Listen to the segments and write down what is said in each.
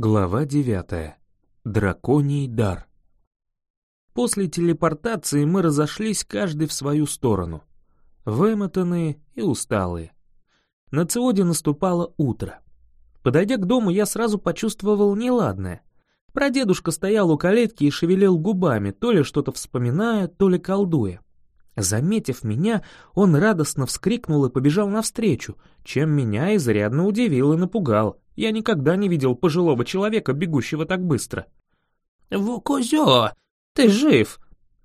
Глава девятая. Драконий дар. После телепортации мы разошлись каждый в свою сторону. Вымотанные и усталые. На Циоде наступало утро. Подойдя к дому, я сразу почувствовал неладное. Прадедушка стоял у калитки и шевелил губами, то ли что-то вспоминая, то ли колдуя. Заметив меня, он радостно вскрикнул и побежал навстречу, чем меня изрядно удивил и напугал. Я никогда не видел пожилого человека, бегущего так быстро. «Вукузё, ты жив!»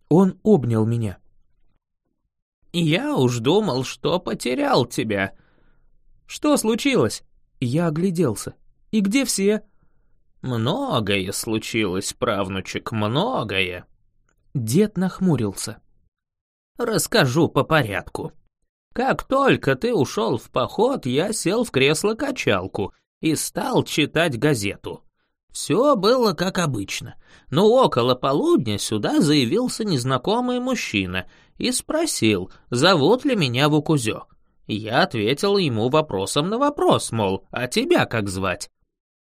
Он обнял меня. «Я уж думал, что потерял тебя». «Что случилось?» Я огляделся. «И где все?» «Многое случилось, правнучек, многое». Дед нахмурился. Расскажу по порядку. Как только ты ушел в поход, я сел в кресло-качалку и стал читать газету. Все было как обычно, но около полудня сюда заявился незнакомый мужчина и спросил, зовут ли меня Вукузё. Я ответил ему вопросом на вопрос, мол, а тебя как звать?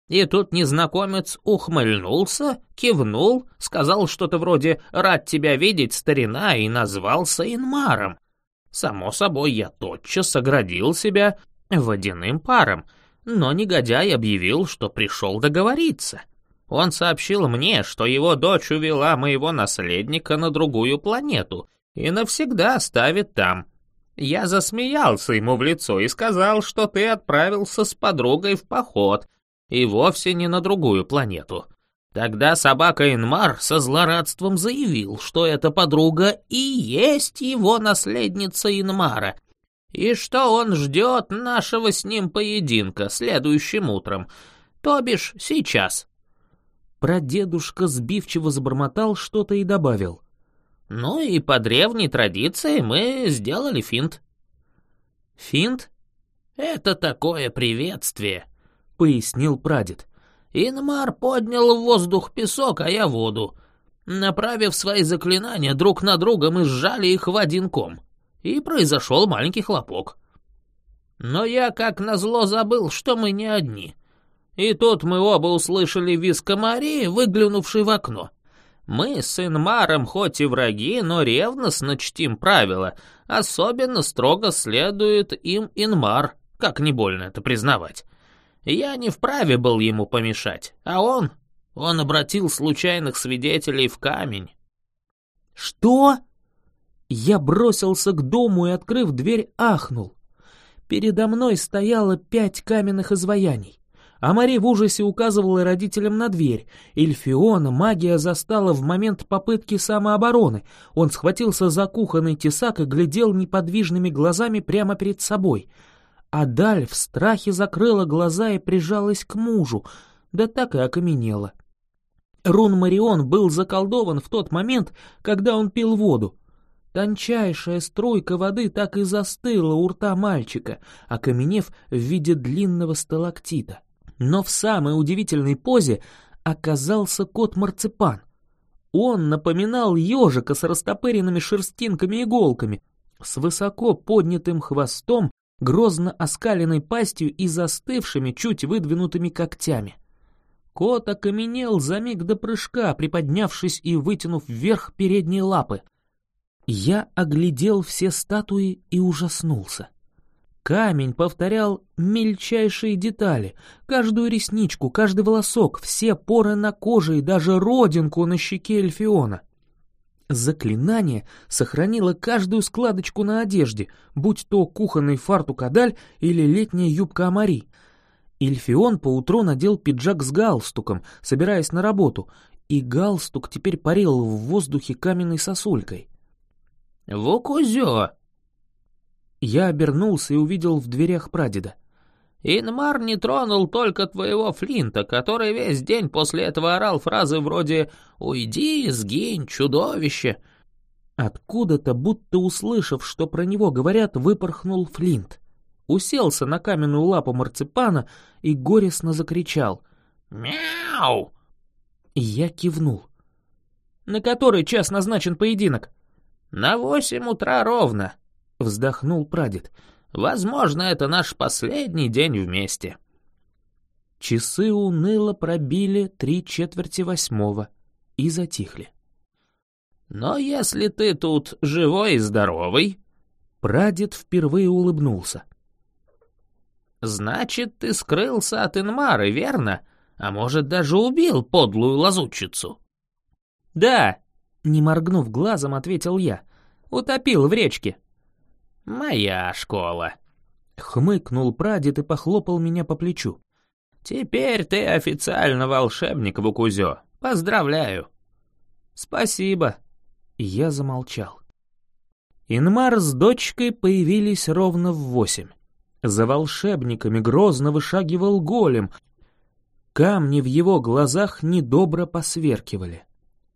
И тут незнакомец ухмыльнулся, кивнул, сказал что-то вроде «рад тебя видеть, старина» и назвался Инмаром. Само собой, я тотчас оградил себя водяным паром, но негодяй объявил, что пришел договориться. Он сообщил мне, что его дочь увела моего наследника на другую планету и навсегда оставит там. Я засмеялся ему в лицо и сказал, что ты отправился с подругой в поход — и вовсе не на другую планету. Тогда собака Инмар со злорадством заявил, что эта подруга и есть его наследница Инмара, и что он ждет нашего с ним поединка следующим утром, то бишь сейчас. Прадедушка сбивчиво забормотал что-то и добавил. Ну и по древней традиции мы сделали финт. Финт? Это такое приветствие, — пояснил прадед. «Инмар поднял в воздух песок, а я воду. Направив свои заклинания друг на друга, мы сжали их в один ком. И произошел маленький хлопок. Но я, как назло, забыл, что мы не одни. И тут мы оба услышали визг Марии, выглянувший в окно. Мы с Инмаром хоть и враги, но ревностно чтим правила. Особенно строго следует им Инмар, как не больно это признавать. Я не вправе был ему помешать, а он... Он обратил случайных свидетелей в камень. «Что?» Я бросился к дому и, открыв дверь, ахнул. Передо мной стояло пять каменных изваяний. А Мари в ужасе указывала родителям на дверь. Эльфиона магия застала в момент попытки самообороны. Он схватился за кухонный тесак и глядел неподвижными глазами прямо перед собой — Адаль в страхе закрыла глаза и прижалась к мужу, да так и окаменела. Рун Марион был заколдован в тот момент, когда он пил воду. Тончайшая струйка воды так и застыла у рта мальчика, окаменев в виде длинного сталактита. Но в самой удивительной позе оказался кот-марципан. Он напоминал ежика с растопыренными шерстинками-иголками, с высоко поднятым хвостом грозно оскаленной пастью и застывшими, чуть выдвинутыми когтями. Кот окаменел за миг до прыжка, приподнявшись и вытянув вверх передние лапы. Я оглядел все статуи и ужаснулся. Камень повторял мельчайшие детали, каждую ресничку, каждый волосок, все поры на коже и даже родинку на щеке Эльфиона. Заклинание сохранило каждую складочку на одежде, будь то кухонный фартук Адаль или летняя юбка Амари. Ильфион поутру надел пиджак с галстуком, собираясь на работу, и галстук теперь парил в воздухе каменной сосулькой. «Вукузё!» Я обернулся и увидел в дверях прадеда. Инмар не тронул только твоего Флинта, который весь день после этого орал фразы вроде «Уйди, сгинь, чудовище!» Откуда-то, будто услышав, что про него говорят, выпорхнул Флинт. Уселся на каменную лапу марципана и горестно закричал «Мяу!» Я кивнул. «На который час назначен поединок?» «На восемь утра ровно», — вздохнул прадед. Возможно, это наш последний день вместе. Часы уныло пробили три четверти восьмого и затихли. «Но если ты тут живой и здоровый...» Прадед впервые улыбнулся. «Значит, ты скрылся от Инмары, верно? А может, даже убил подлую лазутчицу?» «Да», — не моргнув глазом, ответил я. «Утопил в речке». «Моя школа», — хмыкнул прадед и похлопал меня по плечу. «Теперь ты официально волшебник, Вукузё. Поздравляю!» «Спасибо!» Я замолчал. Инмар с дочкой появились ровно в восемь. За волшебниками грозно вышагивал голем. Камни в его глазах недобро посверкивали.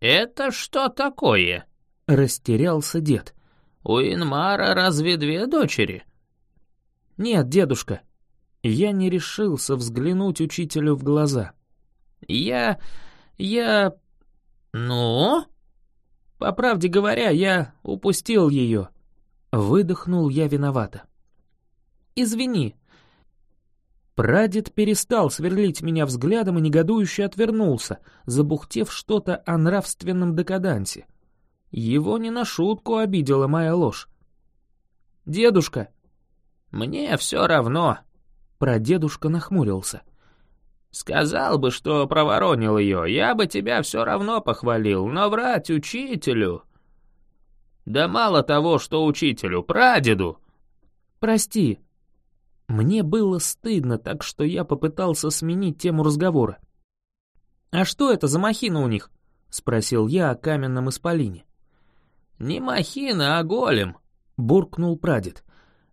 «Это что такое?» — растерялся дед. «У Инмара разве две дочери?» «Нет, дедушка, я не решился взглянуть учителю в глаза. «Я... я... ну?» «По правде говоря, я упустил ее». Выдохнул я виновато. «Извини». Прадед перестал сверлить меня взглядом и негодующе отвернулся, забухтев что-то о нравственном декадансе. Его не на шутку обидела моя ложь. «Дедушка!» «Мне все равно», Прадедушка нахмурился. «Сказал бы, что проворонил ее, я бы тебя все равно похвалил, но врать учителю...» «Да мало того, что учителю, прадеду!» «Прости». Мне было стыдно, так что я попытался сменить тему разговора. «А что это за махина у них?» — спросил я о каменном исполине. «Не махина, а голем», — буркнул прадед.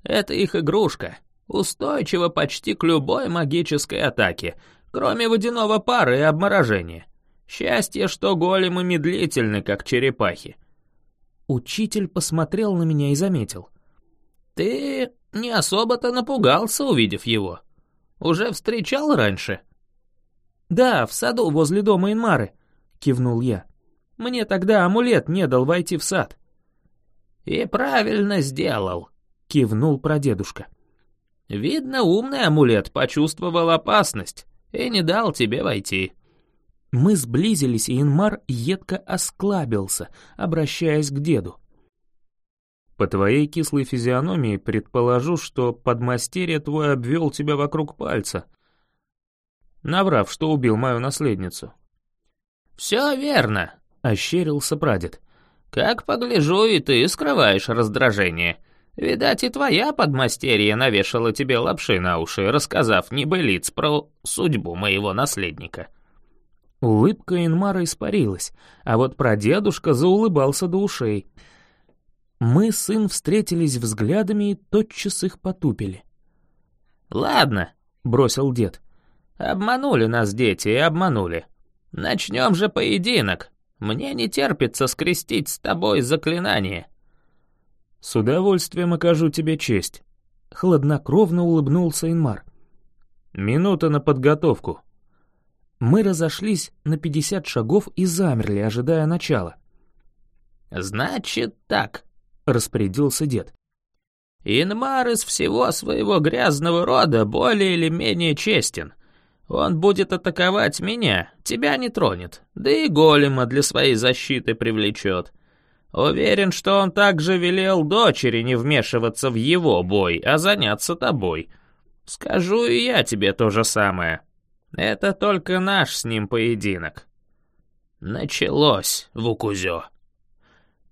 «Это их игрушка. Устойчиво почти к любой магической атаке, кроме водяного пара и обморожения. Счастье, что големы медлительны, как черепахи. Учитель посмотрел на меня и заметил. «Ты не особо-то напугался, увидев его. Уже встречал раньше?» «Да, в саду возле дома Инмары», — кивнул я. «Мне тогда амулет не дал войти в сад». «И правильно сделал», — кивнул прадедушка. Видно, умный амулет почувствовал опасность и не дал тебе войти. Мы сблизились, и Инмар едко осклабился, обращаясь к деду. По твоей кислой физиономии предположу, что подмастерье твой обвел тебя вокруг пальца, наврав, что убил мою наследницу. «Все верно», — ощерился прадед. «Как погляжу, и ты скрываешь раздражение. Видать, и твоя подмастерье навешала тебе лапши на уши, рассказав небылиц про судьбу моего наследника». Улыбка Инмара испарилась, а вот прадедушка заулыбался до ушей. Мы, сын, встретились взглядами и тотчас их потупили. «Ладно», — бросил дед. «Обманули нас дети и обманули. Начнем же поединок. Мне не терпится скрестить с тобой заклинание». «С удовольствием окажу тебе честь», — хладнокровно улыбнулся Инмар. «Минута на подготовку». Мы разошлись на пятьдесят шагов и замерли, ожидая начала. «Значит так», — распорядился дед. «Инмар из всего своего грязного рода более или менее честен. Он будет атаковать меня, тебя не тронет, да и голема для своей защиты привлечет. Уверен, что он также велел дочери не вмешиваться в его бой, а заняться тобой. Скажу и я тебе то же самое. Это только наш с ним поединок. Началось, Вукузё.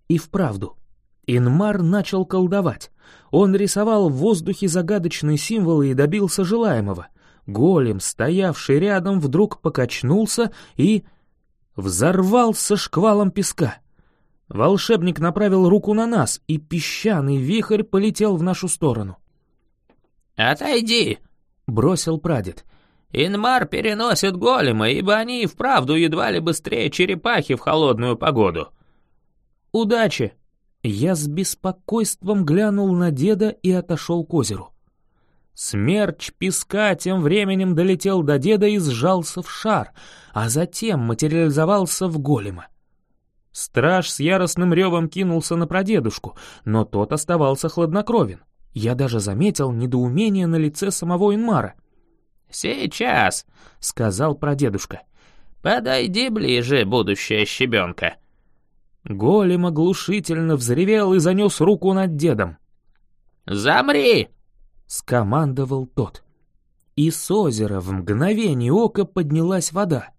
И вправду, Инмар начал колдовать. Он рисовал в воздухе загадочные символы и добился желаемого. Голем, стоявший рядом, вдруг покачнулся и... взорвался шквалом песка. Волшебник направил руку на нас, и песчаный вихрь полетел в нашу сторону. «Отойди!» — бросил прадед. «Инмар переносит голема, ибо они и вправду едва ли быстрее черепахи в холодную погоду». «Удачи!» Я с беспокойством глянул на деда и отошел к озеру. Смерч песка тем временем долетел до деда и сжался в шар, а затем материализовался в голема. Страж с яростным ревом кинулся на прадедушку, но тот оставался хладнокровен. Я даже заметил недоумение на лице самого Инмара. «Сейчас», — сказал прадедушка. «Подойди ближе, будущая щебенка». Голем оглушительно взревел и занес руку над дедом. «Замри!» — скомандовал тот. И с озера в мгновение ока поднялась вода.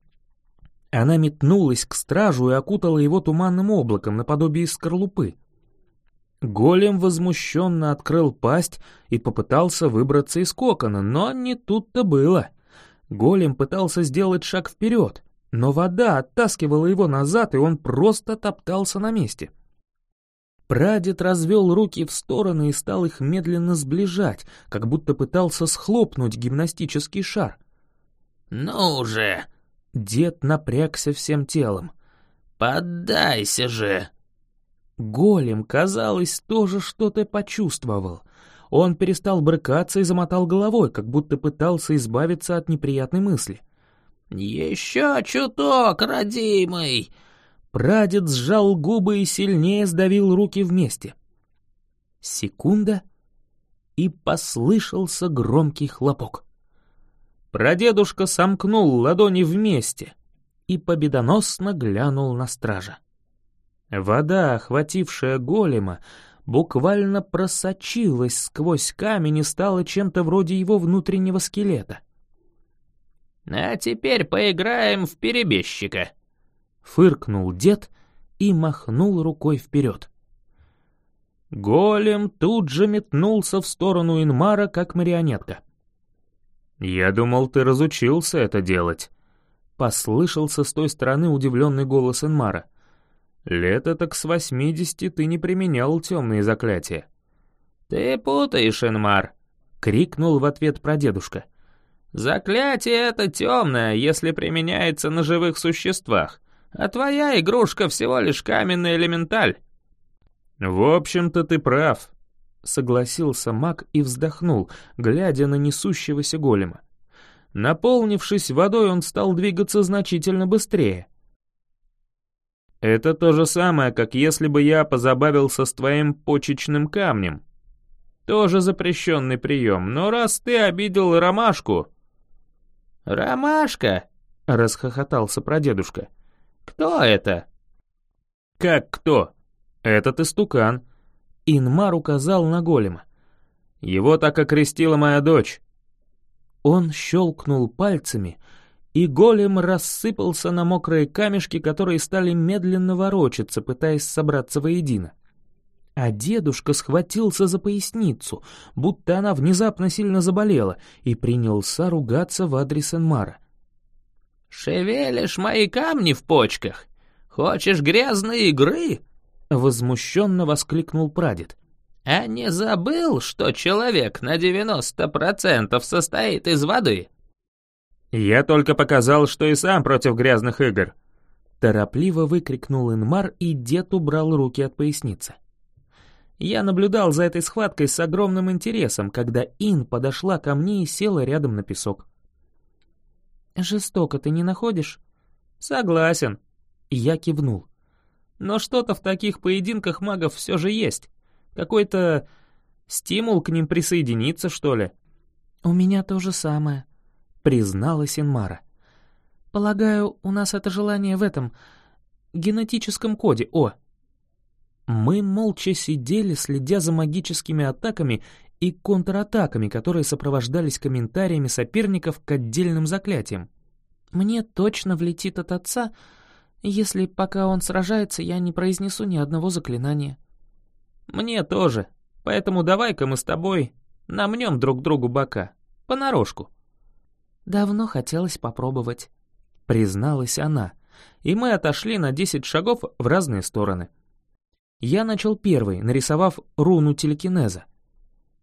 Она метнулась к стражу и окутала его туманным облаком наподобие скорлупы. Голем возмущенно открыл пасть и попытался выбраться из кокона, но не тут-то было. Голем пытался сделать шаг вперед, но вода оттаскивала его назад, и он просто топтался на месте. Прадед развел руки в стороны и стал их медленно сближать, как будто пытался схлопнуть гимнастический шар. «Ну же!» Дед напрягся всем телом. «Поддайся же!» Голем, казалось, тоже что-то почувствовал. Он перестал брыкаться и замотал головой, как будто пытался избавиться от неприятной мысли. «Еще чуток, родимый!» Прадед сжал губы и сильнее сдавил руки вместе. Секунда, и послышался громкий хлопок. Прадедушка сомкнул ладони вместе и победоносно глянул на стража. Вода, охватившая голема, буквально просочилась сквозь камень и стала чем-то вроде его внутреннего скелета. «А теперь поиграем в перебежчика», — фыркнул дед и махнул рукой вперед. Голем тут же метнулся в сторону Инмара, как марионетка. «Я думал, ты разучился это делать», — послышался с той стороны удивленный голос Инмара. «Лет так с восьмидесяти ты не применял темные заклятия». «Ты путаешь, Инмар», — крикнул в ответ прадедушка. «Заклятие это темное, если применяется на живых существах, а твоя игрушка всего лишь каменный элементаль». «В общем-то ты прав», — согласился маг и вздохнул, глядя на несущегося голема. Наполнившись водой, он стал двигаться значительно быстрее. «Это то же самое, как если бы я позабавился с твоим почечным камнем. Тоже запрещенный прием, но раз ты обидел ромашку...» «Ромашка?» — расхохотался прадедушка. «Кто это?» «Как кто? Этот истукан». Инмар указал на голема. «Его так окрестила моя дочь». Он щелкнул пальцами, и голем рассыпался на мокрые камешки, которые стали медленно ворочаться, пытаясь собраться воедино. А дедушка схватился за поясницу, будто она внезапно сильно заболела, и принялся ругаться в адрес Энмара. «Шевелишь мои камни в почках? Хочешь грязной игры?» — возмущенно воскликнул прадед. «А не забыл, что человек на девяносто процентов состоит из воды?» «Я только показал, что и сам против грязных игр!» Торопливо выкрикнул Инмар, и дед убрал руки от поясницы. Я наблюдал за этой схваткой с огромным интересом, когда Ин подошла ко мне и села рядом на песок. «Жестоко ты не находишь?» «Согласен». Я кивнул. «Но что-то в таких поединках магов все же есть. Какой-то стимул к ним присоединиться, что ли?» «У меня то же самое», — призналась Инмара. «Полагаю, у нас это желание в этом генетическом коде, о!» Мы молча сидели, следя за магическими атаками и контратаками, которые сопровождались комментариями соперников к отдельным заклятиям. «Мне точно влетит от отца, если пока он сражается, я не произнесу ни одного заклинания». «Мне тоже, поэтому давай-ка мы с тобой намнем друг другу бока, понарошку». «Давно хотелось попробовать», — призналась она, и мы отошли на десять шагов в разные стороны. Я начал первый, нарисовав руну телекинеза.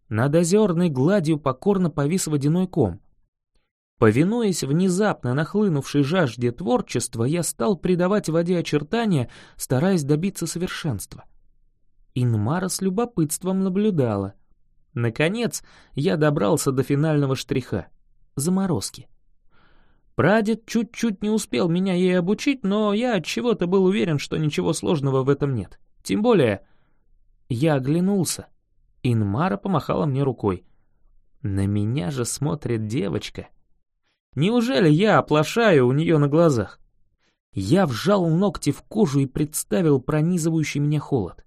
Над озерной гладью покорно повис водяной ком. Повинуясь внезапно нахлынувшей жажде творчества, я стал придавать воде очертания, стараясь добиться совершенства. Инмара с любопытством наблюдала. Наконец, я добрался до финального штриха — заморозки. Прадед чуть-чуть не успел меня ей обучить, но я от чего то был уверен, что ничего сложного в этом нет. Тем более... Я оглянулся. Инмара помахала мне рукой. На меня же смотрит девочка. Неужели я оплошаю у нее на глазах? Я вжал ногти в кожу и представил пронизывающий меня холод.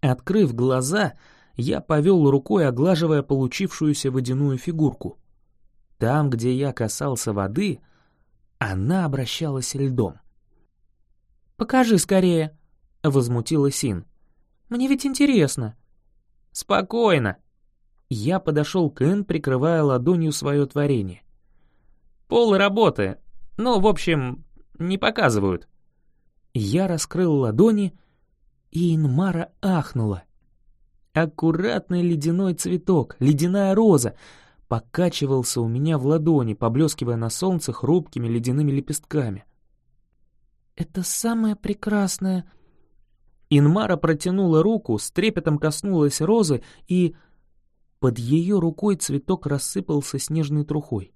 Открыв глаза, я повел рукой, оглаживая получившуюся водяную фигурку. Там, где я касался воды, она обращалась льдом. «Покажи скорее», — возмутилась Син. «Мне ведь интересно». «Спокойно». Я подошел к Эн, прикрывая ладонью свое творение. «Пол работы. Ну, в общем, не показывают». Я раскрыл ладони, и Инмара ахнула. Аккуратный ледяной цветок, ледяная роза, покачивался у меня в ладони, поблескивая на солнце хрупкими ледяными лепестками. «Это самое прекрасное...» Инмара протянула руку, с трепетом коснулась розы, и... Под ее рукой цветок рассыпался снежной трухой.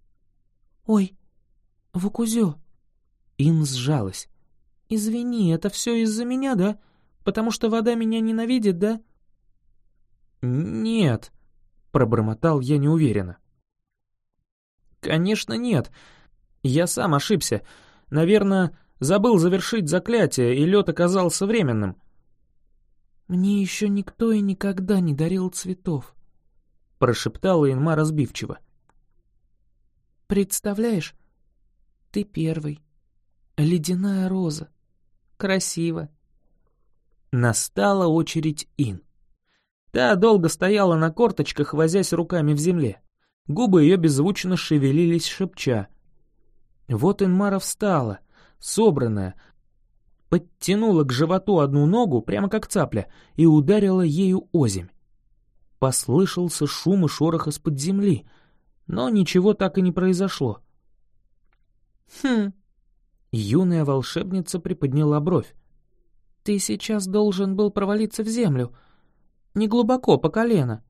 «Ой, Вукузё!» Ин сжалась. «Извини, это все из-за меня, да? Потому что вода меня ненавидит, да?» «Нет», — пробормотал я неуверенно. «Конечно нет. Я сам ошибся. Наверное, забыл завершить заклятие, и лед оказался временным». «Мне еще никто и никогда не дарил цветов», — прошептала Инма разбивчиво. «Представляешь, ты первый. Ледяная роза. Красиво». Настала очередь Ин. Та долго стояла на корточках, возясь руками в земле. Губы ее беззвучно шевелились, шепча. Вот Инмара встала, собранная, подтянула к животу одну ногу, прямо как цапля, и ударила ею озимь. Послышался шум и шорох из-под земли, но ничего так и не произошло. «Хм...» Юная волшебница приподняла бровь. «Ты сейчас должен был провалиться в землю, не глубоко, по колено».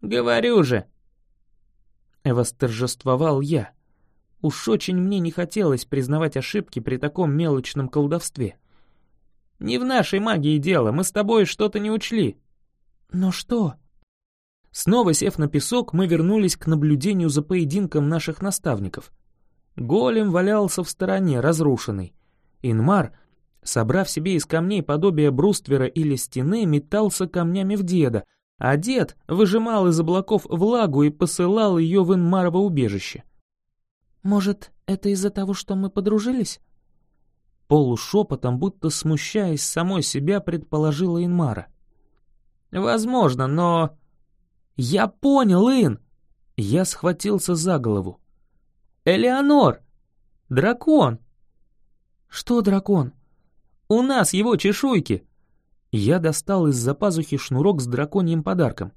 «Говорю же!» Восторжествовал я. Уж очень мне не хотелось признавать ошибки при таком мелочном колдовстве. «Не в нашей магии дело, мы с тобой что-то не учли». «Но что?» Снова сев на песок, мы вернулись к наблюдению за поединком наших наставников. Голем валялся в стороне, разрушенный. Инмар, собрав себе из камней подобие бруствера или стены, метался камнями в деда, а дед выжимал из облаков влагу и посылал ее в Инмарово убежище. «Может, это из-за того, что мы подружились?» Полушепотом, будто смущаясь самой себя, предположила Инмара. «Возможно, но...» «Я понял, Ин!» Я схватился за голову. «Элеонор! Дракон!» «Что дракон?» «У нас его чешуйки!» Я достал из-за пазухи шнурок с драконьим подарком.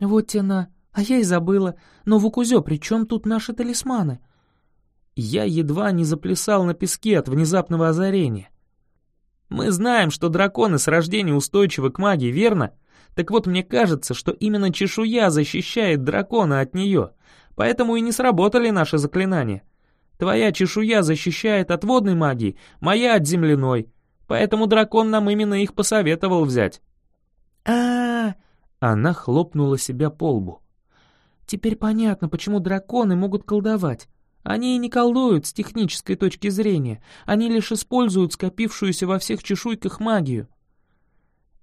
«Вот тена!» А я и забыла. Но, Вукузё, при чем тут наши талисманы? Я едва не заплясал на песке от внезапного озарения. Мы знаем, что драконы с рождения устойчивы к магии, верно? Так вот, мне кажется, что именно чешуя защищает дракона от нее, поэтому и не сработали наши заклинания. Твоя чешуя защищает от водной магии, моя от земляной, поэтому дракон нам именно их посоветовал взять. а, -а, -а Она хлопнула себя по лбу. Теперь понятно, почему драконы могут колдовать. Они и не колдуют с технической точки зрения, они лишь используют скопившуюся во всех чешуйках магию.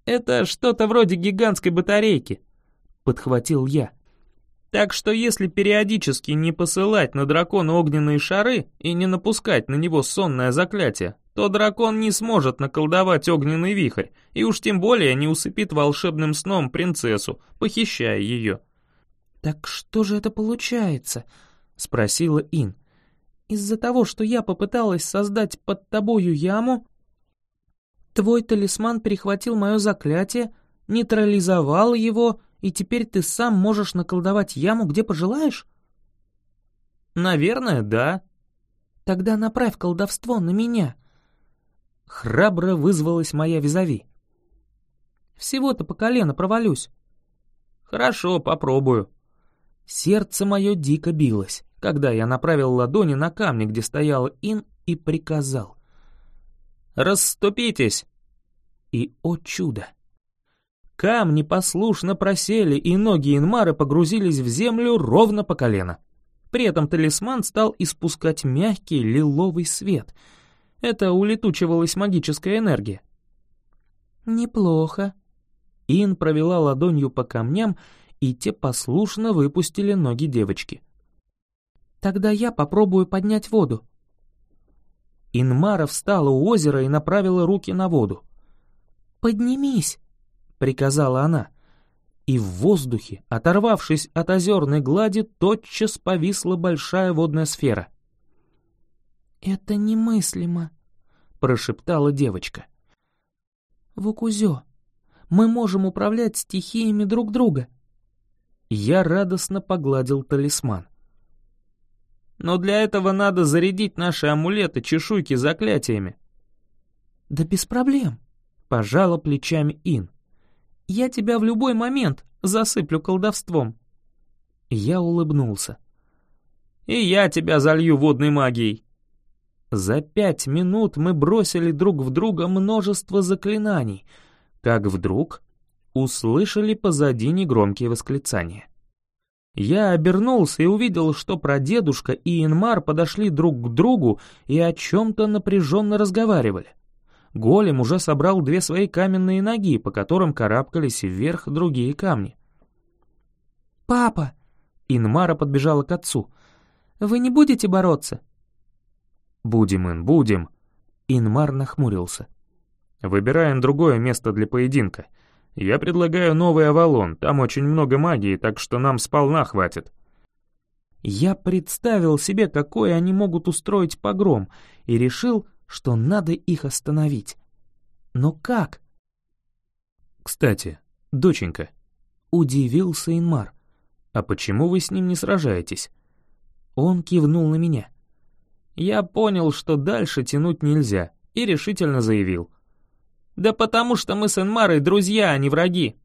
«Это что-то вроде гигантской батарейки», — подхватил я. «Так что если периодически не посылать на дракона огненные шары и не напускать на него сонное заклятие, то дракон не сможет наколдовать огненный вихрь и уж тем более не усыпит волшебным сном принцессу, похищая ее». «Так что же это получается?» — спросила Ин. «Из-за того, что я попыталась создать под тобою яму, твой талисман перехватил мое заклятие, нейтрализовал его, и теперь ты сам можешь наколдовать яму, где пожелаешь?» «Наверное, да». «Тогда направь колдовство на меня». Храбро вызвалась моя визави. «Всего-то по колено провалюсь». «Хорошо, попробую», Сердце мое дико билось, когда я направил ладони на камни, где стоял Ин, и приказал. «Расступитесь!» И, о чудо! Камни послушно просели, и ноги Инмары погрузились в землю ровно по колено. При этом талисман стал испускать мягкий лиловый свет. Это улетучивалась магическая энергия. «Неплохо». Ин провела ладонью по камням, и те послушно выпустили ноги девочки. «Тогда я попробую поднять воду». Инмара встала у озера и направила руки на воду. «Поднимись», — приказала она. И в воздухе, оторвавшись от озерной глади, тотчас повисла большая водная сфера. «Это немыслимо», — прошептала девочка. «Вукузё, мы можем управлять стихиями друг друга». Я радостно погладил талисман. «Но для этого надо зарядить наши амулеты чешуйки заклятиями». «Да без проблем», — пожала плечами Ин. «Я тебя в любой момент засыплю колдовством». Я улыбнулся. «И я тебя залью водной магией». За пять минут мы бросили друг в друга множество заклинаний, как вдруг услышали позади негромкие восклицания. Я обернулся и увидел, что прадедушка и Инмар подошли друг к другу и о чем-то напряженно разговаривали. Голем уже собрал две свои каменные ноги, по которым карабкались вверх другие камни. «Папа!» — Инмара подбежала к отцу. «Вы не будете бороться?» «Будем, Ин, будем!» Инмар нахмурился. «Выбираем другое место для поединка. Я предлагаю новый Авалон, там очень много магии, так что нам сполна хватит». Я представил себе, какой они могут устроить погром, и решил, что надо их остановить. Но как? «Кстати, доченька», — удивился Инмар, — «а почему вы с ним не сражаетесь?» Он кивнул на меня. Я понял, что дальше тянуть нельзя, и решительно заявил. «Да потому что мы с Энмарой друзья, а не враги».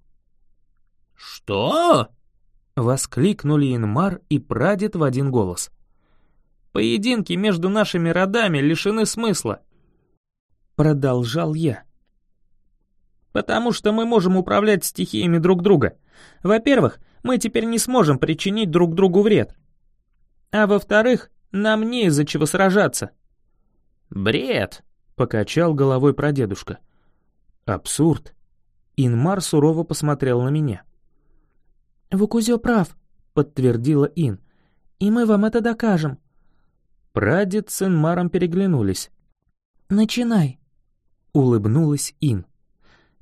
«Что?» — воскликнули Инмар и прадед в один голос. «Поединки между нашими родами лишены смысла», — продолжал я. «Потому что мы можем управлять стихиями друг друга. Во-первых, мы теперь не сможем причинить друг другу вред. А во-вторых, нам не из-за чего сражаться». «Бред!» — покачал головой прадедушка. «Абсурд!» Инмар сурово посмотрел на меня. «Вукузё прав», — подтвердила Ин. «И мы вам это докажем». Прадед с Инмаром переглянулись. «Начинай», — улыбнулась Ин.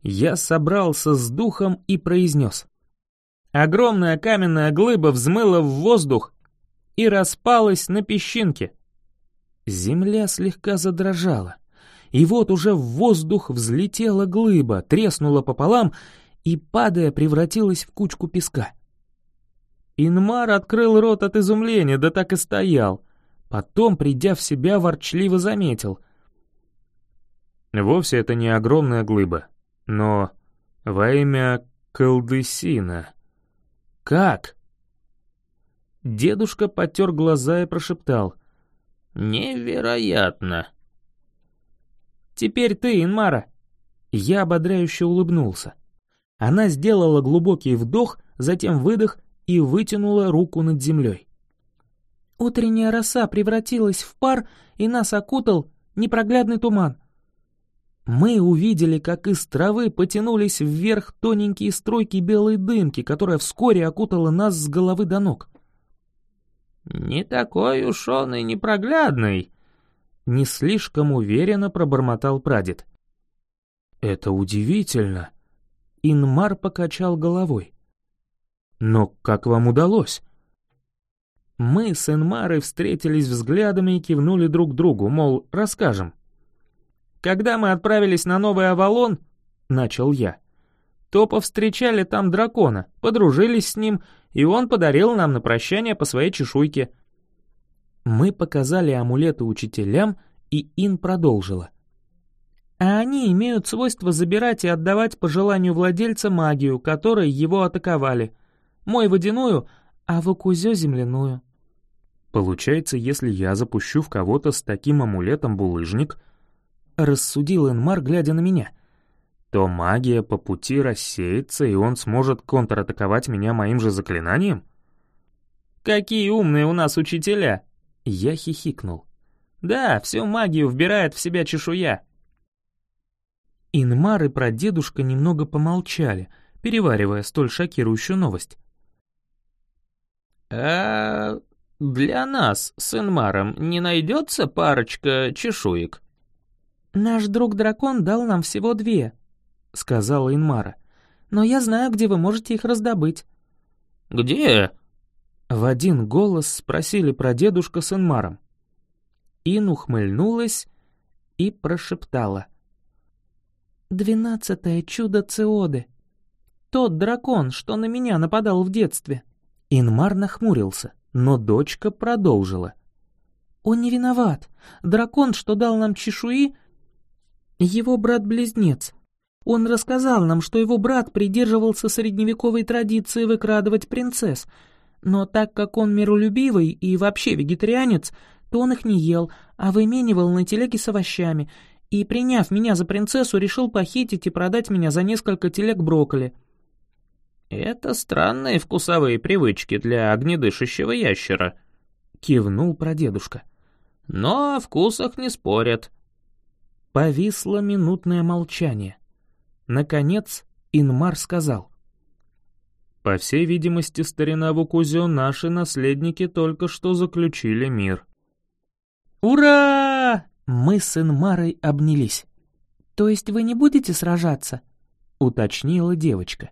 Я собрался с духом и произнес. Огромная каменная глыба взмыла в воздух и распалась на песчинки. Земля слегка задрожала, и вот уже в воздух взлетела глыба, треснула пополам и, падая, превратилась в кучку песка. Инмар открыл рот от изумления, да так и стоял. Потом, придя в себя, ворчливо заметил. «Вовсе это не огромная глыба, но во имя колдысина». «Как?» Дедушка потер глаза и прошептал. «Невероятно!» «Теперь ты, Инмара!» Я ободряюще улыбнулся. Она сделала глубокий вдох, затем выдох и вытянула руку над землей. Утренняя роса превратилась в пар, и нас окутал непроглядный туман. Мы увидели, как из травы потянулись вверх тоненькие струйки белой дымки, которая вскоре окутала нас с головы до ног. «Не такой уж он и непроглядный», — не слишком уверенно пробормотал прадед. «Это удивительно», — Инмар покачал головой. «Но как вам удалось?» Мы с Инмарой встретились взглядами и кивнули друг другу, мол, расскажем. «Когда мы отправились на Новый Авалон», — начал я, — «то повстречали там дракона, подружились с ним и он подарил нам на прощание по своей чешуйке. Мы показали амулеты учителям, и Ин продолжила. А они имеют свойство забирать и отдавать по желанию владельца магию, которой его атаковали. Мой водяную, а Вакузё земляную. Получается, если я запущу в кого-то с таким амулетом булыжник, рассудил Инмар, глядя на меня — то магия по пути рассеется, и он сможет контратаковать меня моим же заклинанием? Какие умные у нас учителя!» Я хихикнул. «Да, всю магию вбирает в себя чешуя». Инмар и прадедушка немного помолчали, переваривая столь шокирующую новость. «А для нас с Инмаром не найдется парочка чешуек?» «Наш друг-дракон дал нам всего две», — сказала Инмара. «Но я знаю, где вы можете их раздобыть». «Где?» В один голос спросили про дедушка с Инмаром. Ин ухмыльнулась и прошептала. «Двенадцатое чудо Циоды. Тот дракон, что на меня нападал в детстве». Инмар нахмурился, но дочка продолжила. «Он не виноват. Дракон, что дал нам чешуи, его брат-близнец. Он рассказал нам, что его брат придерживался средневековой традиции выкрадывать принцесс, но так как он миролюбивый и вообще вегетарианец, то он их не ел, а выменивал на телеге с овощами, и, приняв меня за принцессу, решил похитить и продать меня за несколько телег брокколи. «Это странные вкусовые привычки для огнедышащего ящера», — кивнул прадедушка. «Но о вкусах не спорят». Повисло минутное молчание. Наконец Инмар сказал. «По всей видимости, старина Вукузё, наши наследники только что заключили мир». «Ура!» Мы с Инмарой обнялись. «То есть вы не будете сражаться?» — уточнила девочка.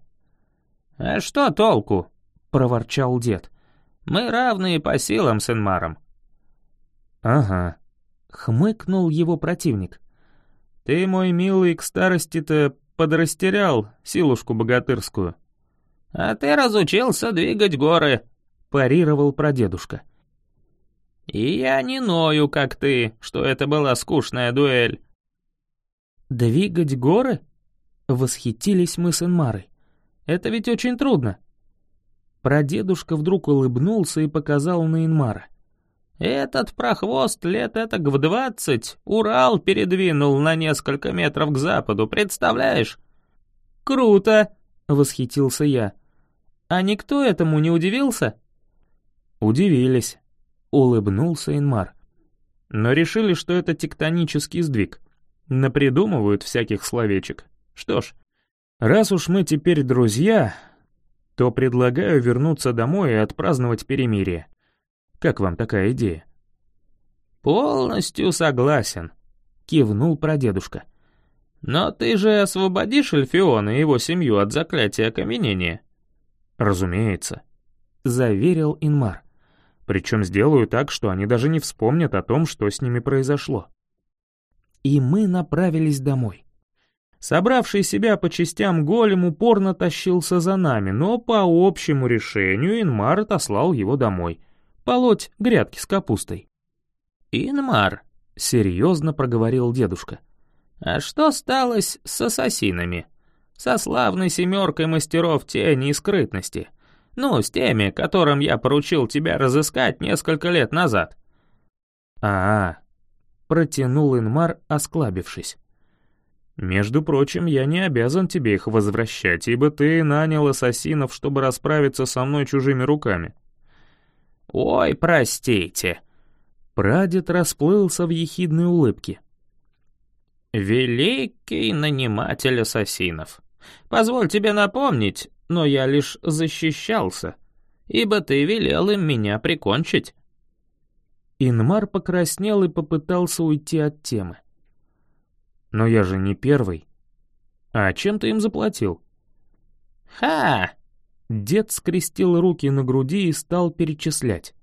«А что толку?» — проворчал дед. «Мы равные по силам с Инмаром». «Ага», — хмыкнул его противник. «Ты, мой милый, к старости-то подрастерял силушку богатырскую». «А ты разучился двигать горы», — парировал прадедушка. «И я не ною, как ты, что это была скучная дуэль». «Двигать горы?» — восхитились мы с Инмарой. «Это ведь очень трудно». Прадедушка вдруг улыбнулся и показал на Инмара. «Этот прохвост лет этак в двадцать Урал передвинул на несколько метров к западу, представляешь?» «Круто!» — восхитился я. «А никто этому не удивился?» «Удивились», — улыбнулся Инмар. «Но решили, что это тектонический сдвиг. Напридумывают всяких словечек. Что ж, раз уж мы теперь друзья, то предлагаю вернуться домой и отпраздновать перемирие. Как вам такая идея?» «Полностью согласен», — кивнул прадедушка. «Но ты же освободишь Эльфиона и его семью от заклятия окаменения?» «Разумеется», — заверил Инмар. «Причем сделаю так, что они даже не вспомнят о том, что с ними произошло». И мы направились домой. Собравший себя по частям голем упорно тащился за нами, но по общему решению Инмар отослал его домой. Полоть грядки с капустой. «Инмар», — серьезно проговорил дедушка, — «а что сталось с ассасинами?» Со славной семеркой мастеров тени и скрытности. Ну, с теми, которым я поручил тебя разыскать несколько лет назад». «А-а», — протянул Инмар, осклабившись. «Между прочим, я не обязан тебе их возвращать, ибо ты нанял ассасинов, чтобы расправиться со мной чужими руками». «Ой, простите». Прадед расплылся в ехидной улыбке. «Великий наниматель ассасинов. Позволь тебе напомнить, но я лишь защищался, ибо ты велел им меня прикончить». Инмар покраснел и попытался уйти от темы. «Но я же не первый. А чем ты им заплатил?» «Ха!» Дед скрестил руки на груди и стал перечислять.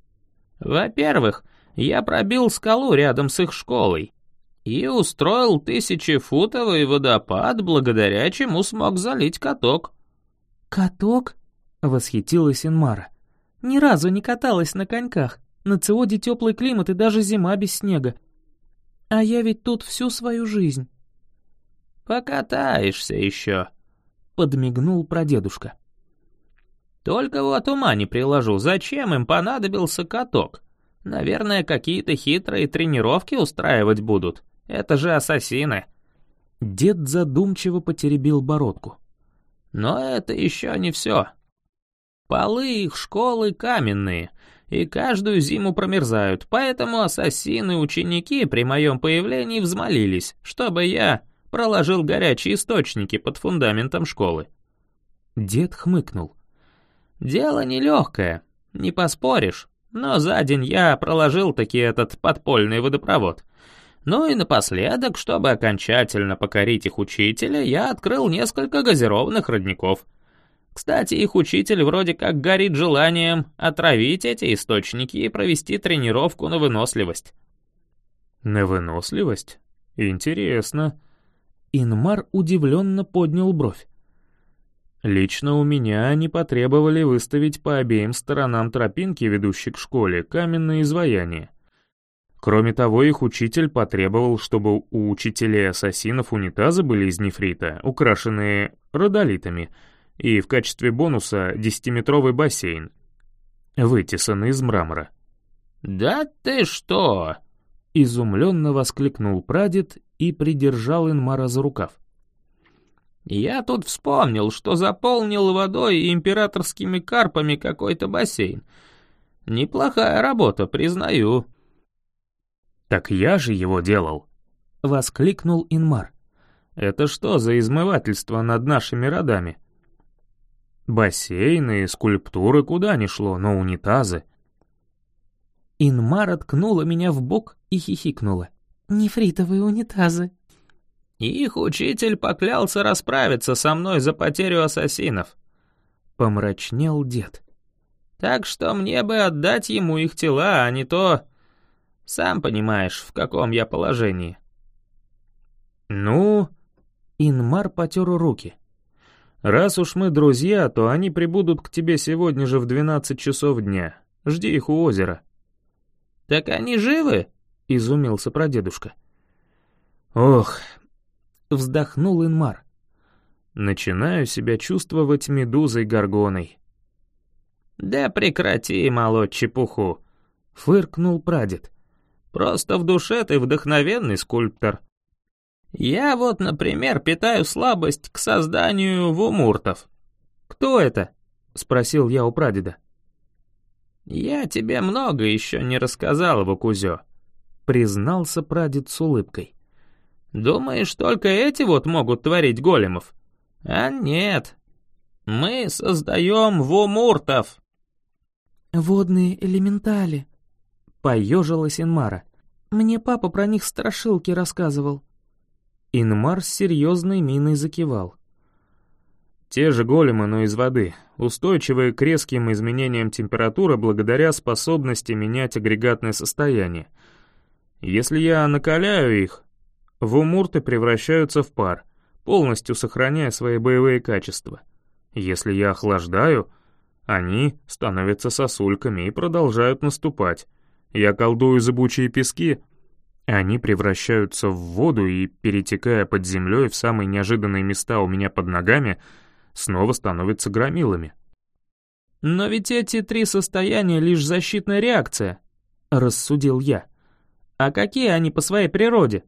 «Во-первых, я пробил скалу рядом с их школой и устроил тысячефутовый водопад, благодаря чему смог залить каток». «Каток?» — восхитилась Инмара. «Ни разу не каталась на коньках. На Циоде теплый климат и даже зима без снега. А я ведь тут всю свою жизнь». «Покатаешься еще», — подмигнул прадедушка. «Только вот ума не приложу, зачем им понадобился каток? Наверное, какие-то хитрые тренировки устраивать будут. Это же ассасины». Дед задумчиво потеребил бородку. «Но это еще не все. Полы их школы каменные, и каждую зиму промерзают, поэтому ассасины-ученики при моем появлении взмолились, чтобы я проложил горячие источники под фундаментом школы. Дед хмыкнул. «Дело нелегкое, не поспоришь, но за день я проложил таки этот подпольный водопровод. Ну и напоследок, чтобы окончательно покорить их учителя, я открыл несколько газированных родников. Кстати, их учитель вроде как горит желанием отравить эти источники и провести тренировку на выносливость. На выносливость? Интересно. Инмар удивленно поднял бровь. Лично у меня они потребовали выставить по обеим сторонам тропинки, ведущей к школе, каменные изваяния. Кроме того, их учитель потребовал, чтобы у учителей ассасинов унитазы были из нефрита, украшенные родолитами, и в качестве бонуса десятиметровый бассейн, вытесанный из мрамора. «Да ты что!» — изумленно воскликнул прадед и придержал Инмара за рукав. Я тут вспомнил, что заполнил водой и императорскими карпами какой-то бассейн. Неплохая работа, признаю. «Так я же его делал!» — воскликнул Инмар. «Это что за измывательство над нашими родами?» Бассейны и скульптуры куда ни шло, но унитазы. Инмар откнула меня в бок и хихикнула. «Нефритовые унитазы!» Их учитель поклялся расправиться со мной за потерю ассасинов. Помрачнел дед. Так что мне бы отдать ему их тела, а не то... Сам понимаешь, в каком я положении. Ну... Инмар потер руки. Раз уж мы друзья, то они прибудут к тебе сегодня же в двенадцать часов дня. Жди их у озера. Так они живы? Изумился прадедушка. Ох, вздохнул Инмар. Начинаю себя чувствовать медузой-горгоной. «Да прекрати молоть чепуху», — фыркнул прадед. «Просто в душе ты вдохновенный скульптор. Я вот, например, питаю слабость к созданию вумуртов». «Кто это?» — спросил я у прадеда. «Я тебе много еще не рассказал, Вакузё», — признался прадед с улыбкой. Думаешь, только эти вот могут творить големов? А нет. Мы создаем вумуртов. Водные элементали. Поежилась Инмара. Мне папа про них страшилки рассказывал. Инмар с серьезной миной закивал. Те же големы, но из воды, устойчивые к резким изменениям температуры благодаря способности менять агрегатное состояние. Если я накаляю их, Вумурты превращаются в пар, полностью сохраняя свои боевые качества. Если я охлаждаю, они становятся сосульками и продолжают наступать. Я колдую зыбучие пески, они превращаются в воду и, перетекая под землей в самые неожиданные места у меня под ногами, снова становятся громилами. «Но ведь эти три состояния — лишь защитная реакция», — рассудил я. «А какие они по своей природе?»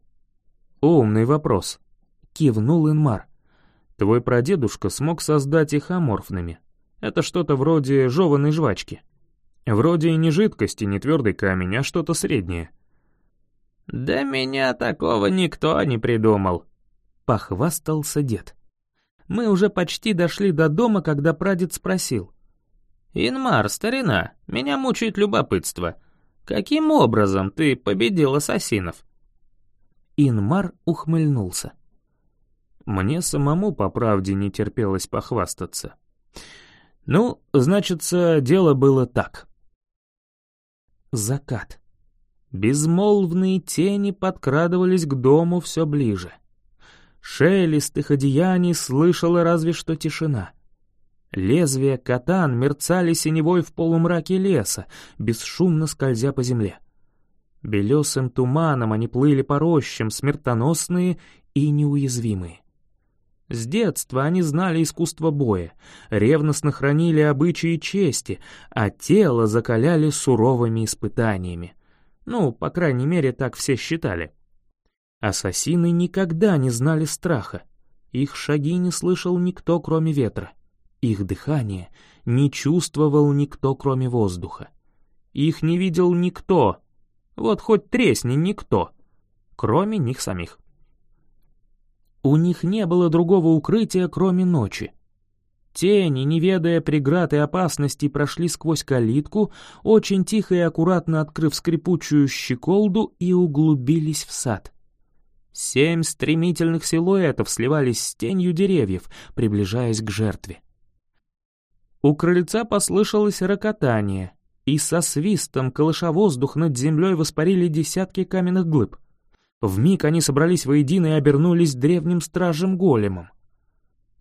«Умный вопрос», — кивнул Инмар. «Твой прадедушка смог создать их аморфными. Это что-то вроде жеваной жвачки. Вроде и не жидкость, и не твердый камень, а что-то среднее». «Да меня такого никто не придумал», — похвастался дед. Мы уже почти дошли до дома, когда прадед спросил. «Инмар, старина, меня мучает любопытство. Каким образом ты победил ассасинов?» Инмар ухмыльнулся. Мне самому, по правде, не терпелось похвастаться. Ну, значится, дело было так. Закат. Безмолвные тени подкрадывались к дому все ближе. Шелест их одеяний слышала разве что тишина. Лезвия катан мерцали синевой в полумраке леса, бесшумно скользя по земле. Белесым туманом они плыли по рощам, смертоносные и неуязвимые. С детства они знали искусство боя, ревностно хранили обычаи чести, а тело закаляли суровыми испытаниями. Ну, по крайней мере, так все считали. Ассасины никогда не знали страха. Их шаги не слышал никто, кроме ветра. Их дыхание не чувствовал никто, кроме воздуха. Их не видел никто. Вот хоть тресни никто, кроме них самих. У них не было другого укрытия, кроме ночи. Тени, не ведая преград и опасностей, прошли сквозь калитку, очень тихо и аккуратно открыв скрипучую щеколду и углубились в сад. Семь стремительных силуэтов сливались с тенью деревьев, приближаясь к жертве. У крыльца послышалось рокотание, и со свистом, колыша воздух, над землей воспарили десятки каменных глыб. Вмиг они собрались воедино и обернулись древним стражем-големом.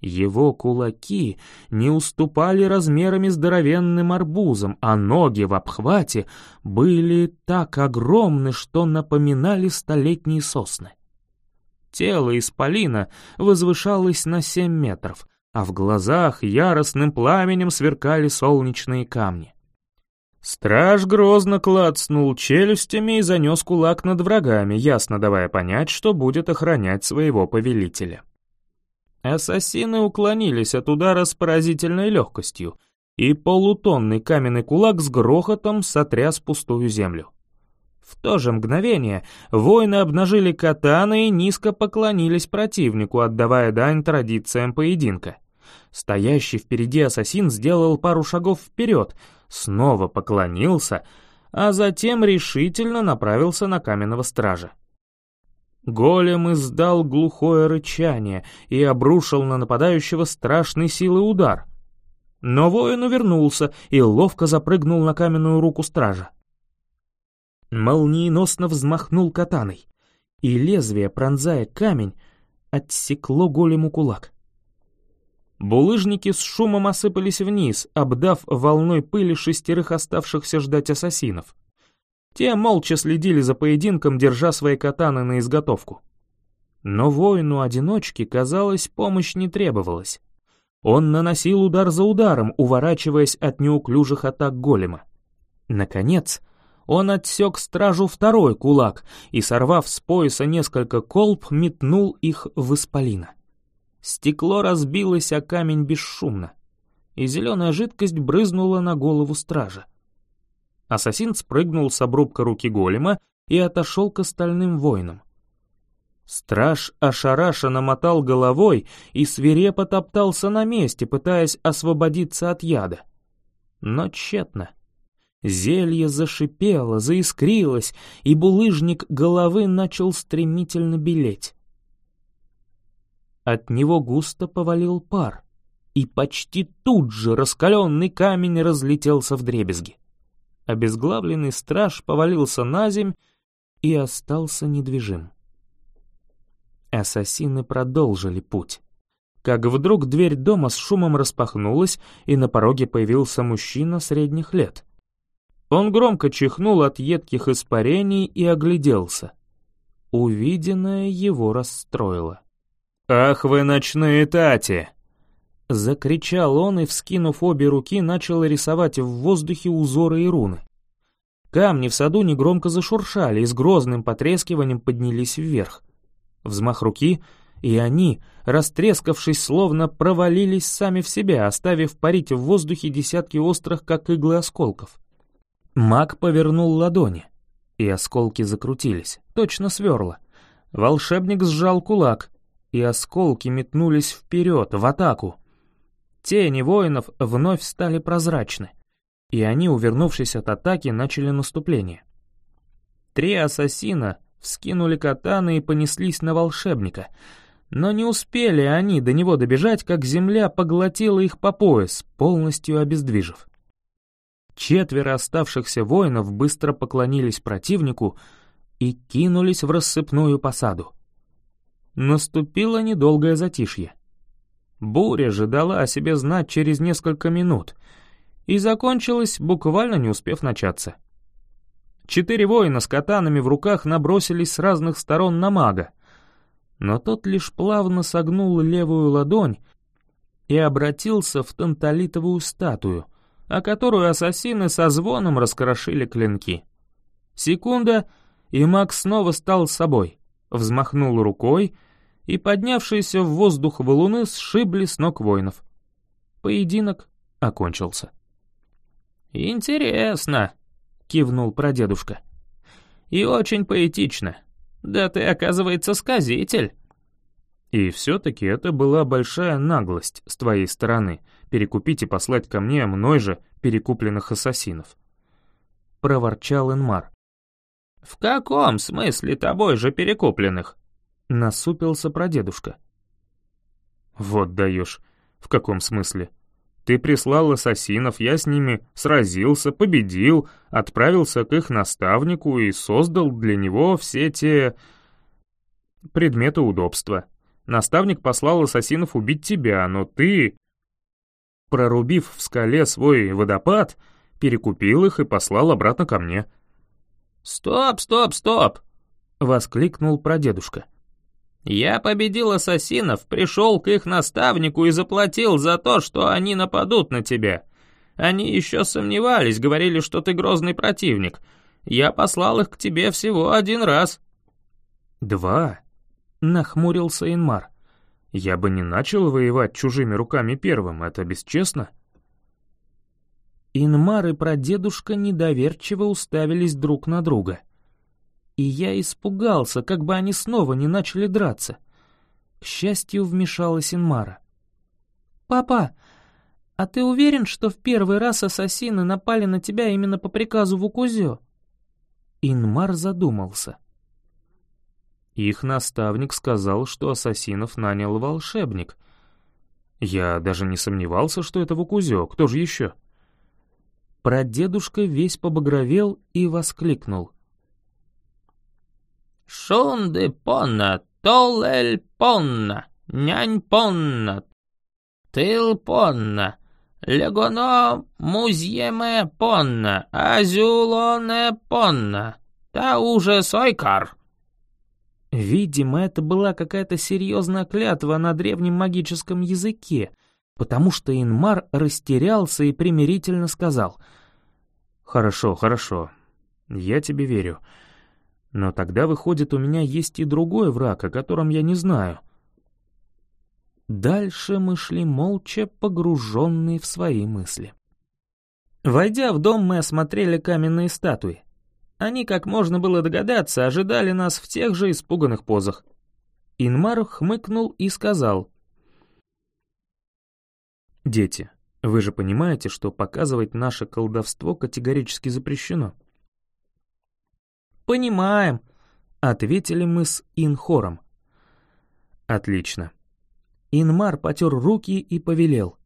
Его кулаки не уступали размерами здоровенным арбузам, а ноги в обхвате были так огромны, что напоминали столетние сосны. Тело исполина возвышалось на семь метров, а в глазах яростным пламенем сверкали солнечные камни. Страж грозно клацнул челюстями и занес кулак над врагами, ясно давая понять, что будет охранять своего повелителя. Ассасины уклонились от удара с поразительной легкостью, и полутонный каменный кулак с грохотом сотряс пустую землю. В то же мгновение воины обнажили катаны и низко поклонились противнику, отдавая дань традициям поединка. Стоящий впереди ассасин сделал пару шагов вперед, снова поклонился, а затем решительно направился на каменного стража. Голем издал глухое рычание и обрушил на нападающего страшной силы удар. Но воин увернулся и ловко запрыгнул на каменную руку стража. Молниеносно взмахнул катаной, и лезвие, пронзая камень, отсекло голему кулак. Булыжники с шумом осыпались вниз, обдав волной пыли шестерых оставшихся ждать ассасинов. Те молча следили за поединком, держа свои катаны на изготовку. Но воину-одиночке, казалось, помощь не требовалась. Он наносил удар за ударом, уворачиваясь от неуклюжих атак голема. Наконец, он отсек стражу второй кулак и, сорвав с пояса несколько колб, метнул их в исполина. Стекло разбилось о камень бесшумно, и зеленая жидкость брызнула на голову стража. Ассасин спрыгнул с обрубка руки голема и отошел к остальным воинам. Страж ошарашенно мотал головой и свирепо топтался на месте, пытаясь освободиться от яда. Но тщетно. Зелье зашипело, заискрилось, и булыжник головы начал стремительно белеть. От него густо повалил пар, и почти тут же раскаленный камень разлетелся в дребезги обезглавленный страж повалился на земь и остался недвижим. Ассасины продолжили путь. Как вдруг дверь дома с шумом распахнулась, и на пороге появился мужчина средних лет. Он громко чихнул от едких испарений и огляделся. Увиденное его расстроило. «Ах вы ночные тати!» Закричал он и, вскинув обе руки, начал рисовать в воздухе узоры и руны. Камни в саду негромко зашуршали и с грозным потрескиванием поднялись вверх. Взмах руки, и они, растрескавшись, словно провалились сами в себя, оставив парить в воздухе десятки острых, как иглы осколков. Маг повернул ладони, и осколки закрутились, точно сверла. Волшебник сжал кулак, и осколки метнулись вперед, в атаку. Тени воинов вновь стали прозрачны, и они, увернувшись от атаки, начали наступление. Три ассасина вскинули катаны и понеслись на волшебника, но не успели они до него добежать, как земля поглотила их по пояс, полностью обездвижив. Четверо оставшихся воинов быстро поклонились противнику и кинулись в рассыпную посаду. Наступило недолгое затишье. Буря же дала о себе знать через несколько минут, и закончилась, буквально не успев начаться. Четыре воина с катанами в руках набросились с разных сторон на мага, но тот лишь плавно согнул левую ладонь и обратился в танталитовую статую, о которую ассасины со звоном раскрошили клинки. Секунда, и маг снова стал собой, взмахнул рукой, и поднявшиеся в воздух валуны сшибли с ног воинов. Поединок окончился. «Интересно», кивнул прадедушка. «И очень поэтично. Да ты, оказывается, сказитель». И все-таки это была большая наглость с твоей стороны — перекупить и послать ко мне мной же перекупленных ассасинов. Проворчал Энмар. «В каком смысле тобой же перекупленных?» Насупился прадедушка. «Вот даешь. В каком смысле? Ты прислал ассасинов, я с ними сразился, победил, отправился к их наставнику и создал для него все те... предметы удобства. Наставник послал ассасинов убить тебя, но ты, прорубив в скале свой водопад, перекупил их и послал обратно ко мне». «Стоп, стоп, стоп!» — воскликнул прадедушка. «Я победил ассасинов, пришел к их наставнику и заплатил за то, что они нападут на тебя. Они еще сомневались, говорили, что ты грозный противник. Я послал их к тебе всего один раз». «Два?» — нахмурился Инмар. «Я бы не начал воевать чужими руками первым, это бесчестно». Инмар и прадедушка недоверчиво уставились друг на друга. И я испугался, как бы они снова не начали драться. К счастью, вмешалась Инмара. «Папа, а ты уверен, что в первый раз ассасины напали на тебя именно по приказу Вукузё?» Инмар задумался. Их наставник сказал, что ассасинов нанял волшебник. Я даже не сомневался, что это Вукузё, кто же еще? Прадедушка весь побагровел и воскликнул. «Шунды понна, толель понна, нянь понна, тыл понна, легоно музьеме понна, азюлоне понна, та уже сойкар». Видимо, это была какая-то серьезная клятва на древнем магическом языке, потому что Инмар растерялся и примирительно сказал «Хорошо, хорошо, я тебе верю. Но тогда, выходит, у меня есть и другой враг, о котором я не знаю». Дальше мы шли молча, погруженные в свои мысли. Войдя в дом, мы осмотрели каменные статуи. Они, как можно было догадаться, ожидали нас в тех же испуганных позах. Инмар хмыкнул и сказал. «Дети, вы же понимаете, что показывать наше колдовство категорически запрещено?» «Понимаем», — ответили мы с Инхором. «Отлично». Инмар потер руки и повелел.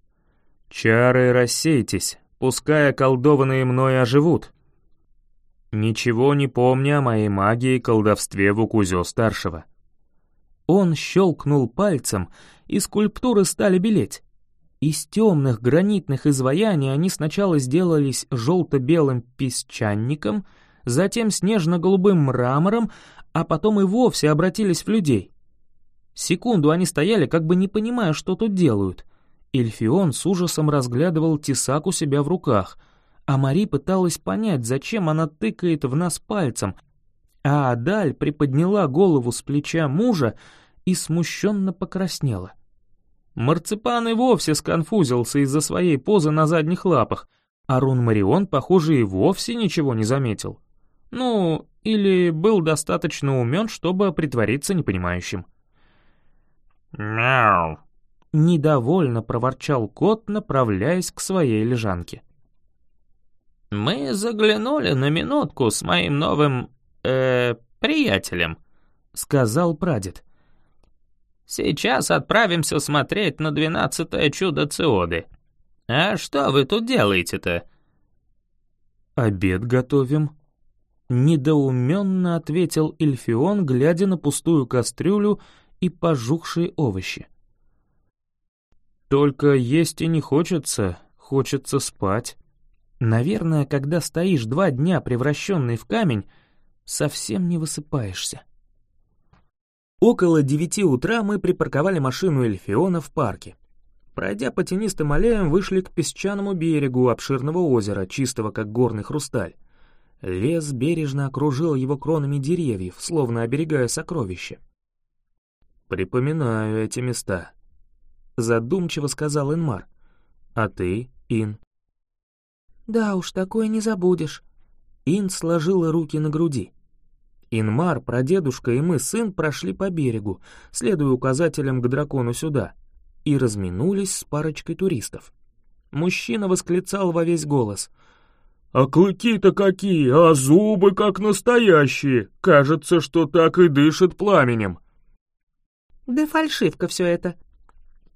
«Чары рассейтесь, пускай околдованные мной оживут». «Ничего не помня о моей магии и колдовстве Вукузё-старшего». Он щелкнул пальцем, и скульптуры стали белеть. Из темных гранитных изваяний они сначала сделались желто-белым песчаником, затем снежно-голубым мрамором, а потом и вовсе обратились в людей. Секунду они стояли, как бы не понимая, что тут делают. Эльфион с ужасом разглядывал тесак у себя в руках — а Мари пыталась понять, зачем она тыкает в нас пальцем, а Адаль приподняла голову с плеча мужа и смущенно покраснела. Марципан и вовсе сконфузился из-за своей позы на задних лапах, а Рун Марион, похоже, и вовсе ничего не заметил. Ну, или был достаточно умен, чтобы притвориться непонимающим. «Мяу!» — недовольно проворчал кот, направляясь к своей лежанке. «Мы заглянули на минутку с моим новым... э приятелем», — сказал прадед. «Сейчас отправимся смотреть на двенадцатое чудо Циоды. А что вы тут делаете-то?» «Обед готовим», — недоуменно ответил Эльфион, глядя на пустую кастрюлю и пожухшие овощи. «Только есть и не хочется, хочется спать». Наверное, когда стоишь два дня превращенный в камень, совсем не высыпаешься. Около девяти утра мы припарковали машину Эльфиона в парке. Пройдя по тенистым аллеям, вышли к песчаному берегу обширного озера, чистого как горный хрусталь. Лес бережно окружил его кронами деревьев, словно оберегая сокровища. «Припоминаю эти места», — задумчиво сказал Инмар. «А ты, Ин?» «Да уж, такое не забудешь», — Ин сложила руки на груди. Инмар, прадедушка и мы, сын, прошли по берегу, следуя указателям к дракону сюда, и разминулись с парочкой туристов. Мужчина восклицал во весь голос. «А клыки-то какие, а зубы как настоящие! Кажется, что так и дышит пламенем!» «Да фальшивка все это!»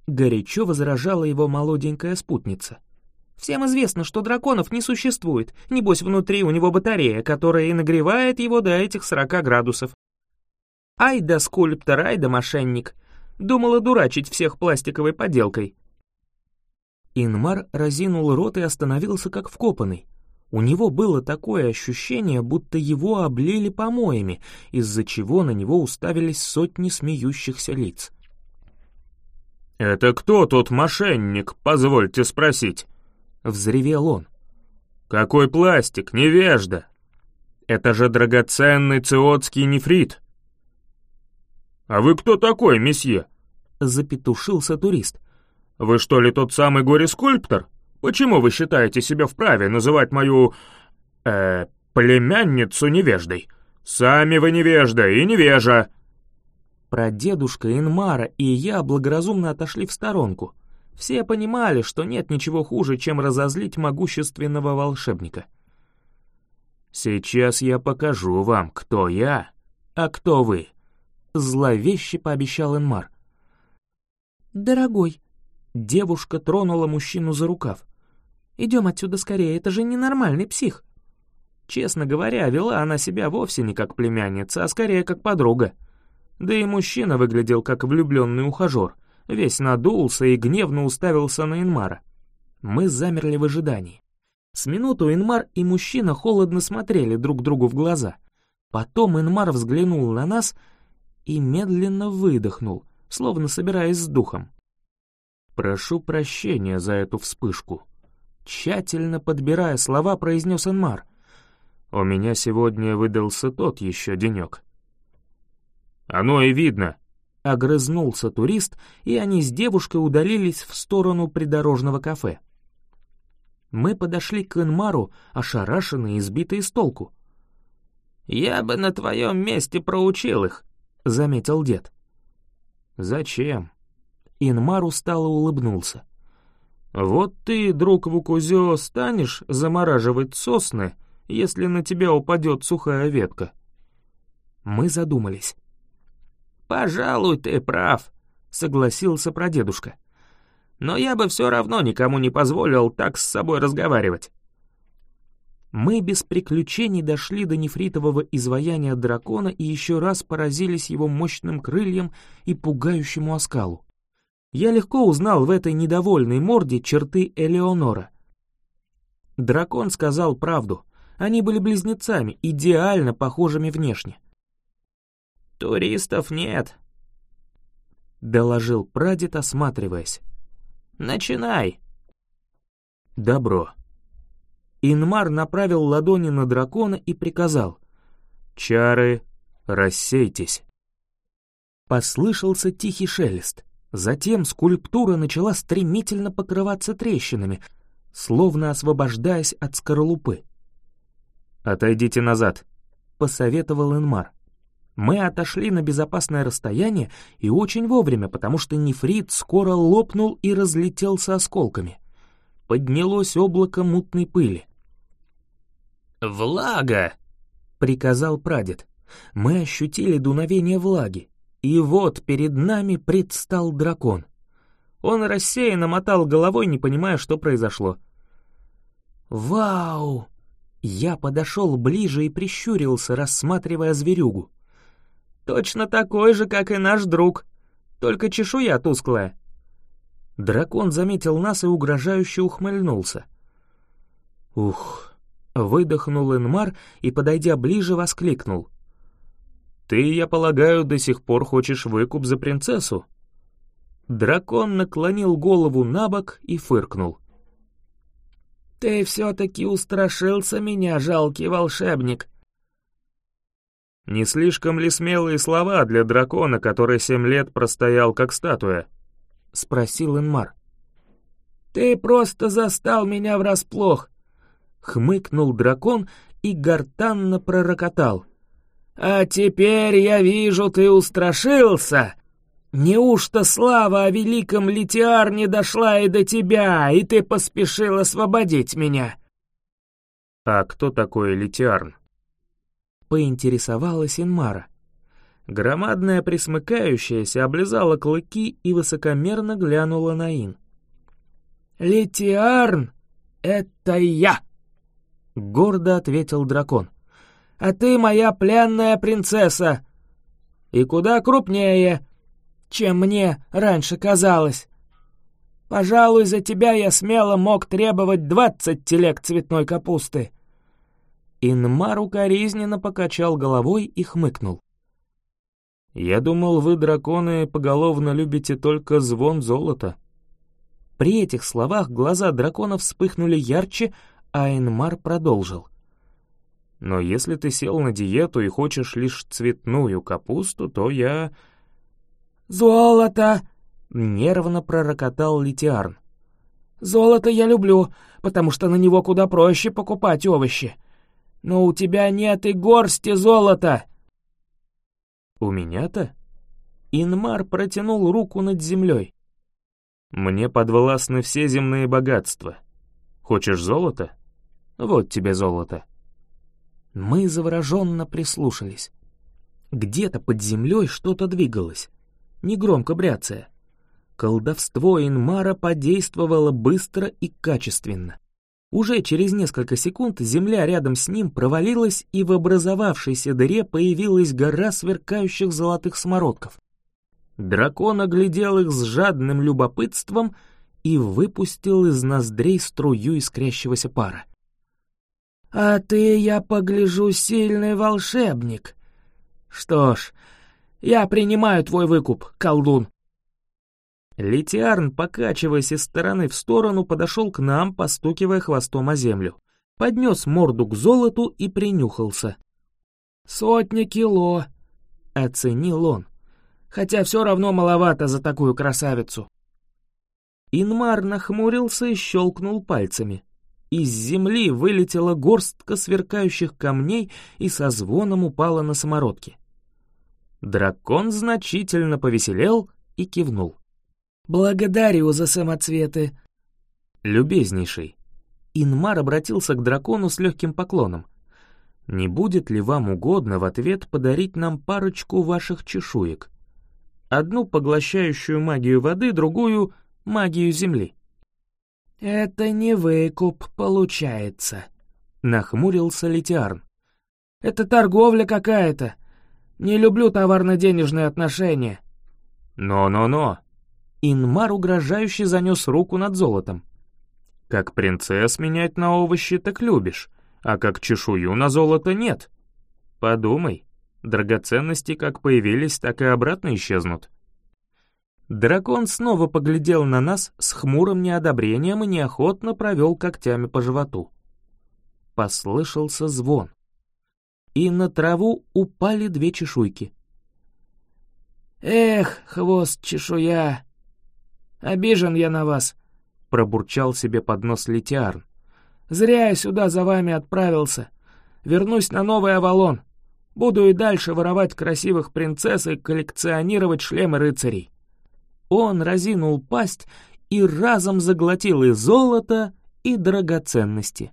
Горячо возражала его молоденькая спутница. Всем известно, что драконов не существует, небось внутри у него батарея, которая и нагревает его до этих сорока градусов. Ай да скульптор, ай да мошенник. Думала дурачить всех пластиковой поделкой. Инмар разинул рот и остановился как вкопанный. У него было такое ощущение, будто его облили помоями, из-за чего на него уставились сотни смеющихся лиц. «Это кто тот мошенник, позвольте спросить?» Взревел он. «Какой пластик, невежда! Это же драгоценный циотский нефрит!» «А вы кто такой, месье?» Запетушился турист. «Вы что ли тот самый горе-скульптор? Почему вы считаете себя вправе называть мою... э... племянницу невеждой? Сами вы невежда и невежа!» Прадедушка Инмара и я благоразумно отошли в сторонку — все понимали, что нет ничего хуже, чем разозлить могущественного волшебника. «Сейчас я покажу вам, кто я, а кто вы», — зловеще пообещал Энмар. «Дорогой», — девушка тронула мужчину за рукав. «Идем отсюда скорее, это же ненормальный псих». Честно говоря, вела она себя вовсе не как племянница, а скорее как подруга. Да и мужчина выглядел как влюбленный ухажер — весь надулся и гневно уставился на Инмара. Мы замерли в ожидании. С минуту Инмар и мужчина холодно смотрели друг другу в глаза. Потом Инмар взглянул на нас и медленно выдохнул, словно собираясь с духом. «Прошу прощения за эту вспышку», — тщательно подбирая слова, произнес Инмар. «У меня сегодня выдался тот еще денек». «Оно и видно», Огрызнулся турист, и они с девушкой удалились в сторону придорожного кафе. Мы подошли к Инмару, ошарашенные и сбитые с толку. «Я бы на твоем месте проучил их», — заметил дед. «Зачем?» Инмар устало улыбнулся. «Вот ты, друг Вукузё, станешь замораживать сосны, если на тебя упадет сухая ветка?» Мы задумались. «Пожалуй, ты прав», — согласился прадедушка. «Но я бы все равно никому не позволил так с собой разговаривать». Мы без приключений дошли до нефритового изваяния дракона и еще раз поразились его мощным крыльям и пугающему оскалу. Я легко узнал в этой недовольной морде черты Элеонора. Дракон сказал правду. Они были близнецами, идеально похожими внешне. «Туристов нет», — доложил прадед, осматриваясь. «Начинай». «Добро». Инмар направил ладони на дракона и приказал. «Чары, рассейтесь». Послышался тихий шелест. Затем скульптура начала стремительно покрываться трещинами, словно освобождаясь от скорлупы. «Отойдите назад», — посоветовал Инмар. Мы отошли на безопасное расстояние и очень вовремя, потому что нефрит скоро лопнул и разлетелся осколками. Поднялось облако мутной пыли. «Влага!» — приказал прадед. Мы ощутили дуновение влаги, и вот перед нами предстал дракон. Он рассеянно мотал головой, не понимая, что произошло. «Вау!» Я подошел ближе и прищурился, рассматривая зверюгу. Точно такой же, как и наш друг, только чешуя тусклая». Дракон заметил нас и угрожающе ухмыльнулся. «Ух!» — выдохнул Инмар и, подойдя ближе, воскликнул. «Ты, я полагаю, до сих пор хочешь выкуп за принцессу?» Дракон наклонил голову на бок и фыркнул. «Ты все-таки устрашился меня, жалкий волшебник. Не слишком ли смелые слова для дракона, который семь лет простоял как статуя? Спросил Инмар. Ты просто застал меня врасплох. Хмыкнул дракон и гортанно пророкотал. «А теперь я вижу, ты устрашился! Неужто слава о великом Литиар не дошла и до тебя, и ты поспешил освободить меня?» «А кто такой Литиарн?» Поинтересовалась Инмара. Громадная присмыкающаяся облизала клыки и высокомерно глянула на Ин. «Литиарн — это я!» — гордо ответил дракон. «А ты моя пленная принцесса! И куда крупнее, чем мне раньше казалось. Пожалуй, за тебя я смело мог требовать двадцать телег цветной капусты». Инмар укоризненно покачал головой и хмыкнул. «Я думал, вы, драконы, поголовно любите только звон золота». При этих словах глаза дракона вспыхнули ярче, а Энмар продолжил. «Но если ты сел на диету и хочешь лишь цветную капусту, то я...» «Золото!» — нервно пророкотал Литиарн. «Золото я люблю, потому что на него куда проще покупать овощи. Но у тебя нет и горсти золота!» «У меня-то?» Инмар протянул руку над землей. Мне подвластны все земные богатства. Хочешь золото? Вот тебе золото». Мы завороженно прислушались. Где-то под землей что-то двигалось, негромко бряцая. Колдовство Инмара подействовало быстро и качественно. Уже через несколько секунд земля рядом с ним провалилась, и в образовавшейся дыре появилась гора сверкающих золотых самородков. Дракон оглядел их с жадным любопытством и выпустил из ноздрей струю искрящегося пара. «А ты, я погляжу, сильный волшебник. Что ж, я принимаю твой выкуп, колдун». Литиарн, покачиваясь из стороны в сторону, подошел к нам, постукивая хвостом о землю. Поднес морду к золоту и принюхался. «Сотня кило», — оценил он хотя все равно маловато за такую красавицу. Инмар нахмурился и щелкнул пальцами. Из земли вылетела горстка сверкающих камней и со звоном упала на самородки. Дракон значительно повеселел и кивнул. «Благодарю за самоцветы». «Любезнейший». Инмар обратился к дракону с легким поклоном. «Не будет ли вам угодно в ответ подарить нам парочку ваших чешуек?» одну поглощающую магию воды, другую — магию земли. «Это не выкуп, получается», — нахмурился Литиарн. «Это торговля какая-то. Не люблю товарно-денежные отношения». «Но-но-но!» Инмар угрожающе занес руку над золотом. «Как принцесс менять на овощи так любишь, а как чешую на золото нет. Подумай, Драгоценности как появились, так и обратно исчезнут. Дракон снова поглядел на нас с хмурым неодобрением и неохотно провел когтями по животу. Послышался звон. И на траву упали две чешуйки. «Эх, хвост чешуя! Обижен я на вас!» — пробурчал себе под нос Литиарн. «Зря я сюда за вами отправился. Вернусь на Новый Авалон. Буду и дальше воровать красивых принцесс и коллекционировать шлемы рыцарей». Он разинул пасть и разом заглотил и золото, и драгоценности.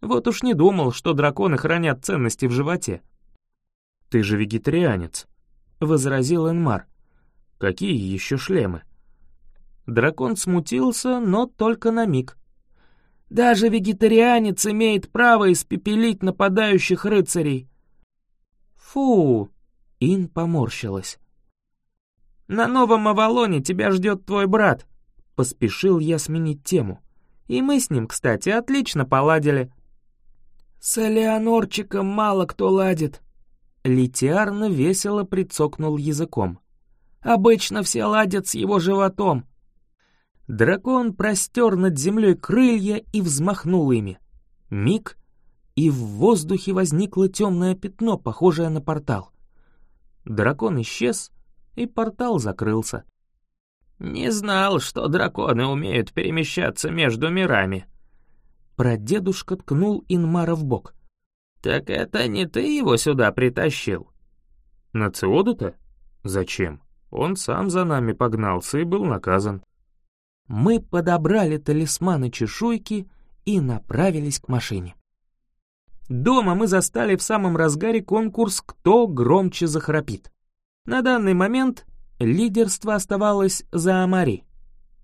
Вот уж не думал, что драконы хранят ценности в животе. «Ты же вегетарианец», — возразил Энмар. «Какие еще шлемы?» Дракон смутился, но только на миг. «Даже вегетарианец имеет право испепелить нападающих рыцарей. «Фу!» — Ин поморщилась. «На новом Авалоне тебя ждет твой брат», — поспешил я сменить тему. «И мы с ним, кстати, отлично поладили». «С Элеонорчиком мало кто ладит», — Литиарно весело прицокнул языком. «Обычно все ладят с его животом». Дракон простер над землей крылья и взмахнул ими. Миг, и в воздухе возникло темное пятно, похожее на портал. Дракон исчез, и портал закрылся. «Не знал, что драконы умеют перемещаться между мирами». Прадедушка ткнул Инмара в бок. «Так это не ты его сюда притащил?» «На Циоду-то? Зачем? Он сам за нами погнался и был наказан». Мы подобрали талисманы-чешуйки и направились к машине. Дома мы застали в самом разгаре конкурс «Кто громче захрапит». На данный момент лидерство оставалось за Амари,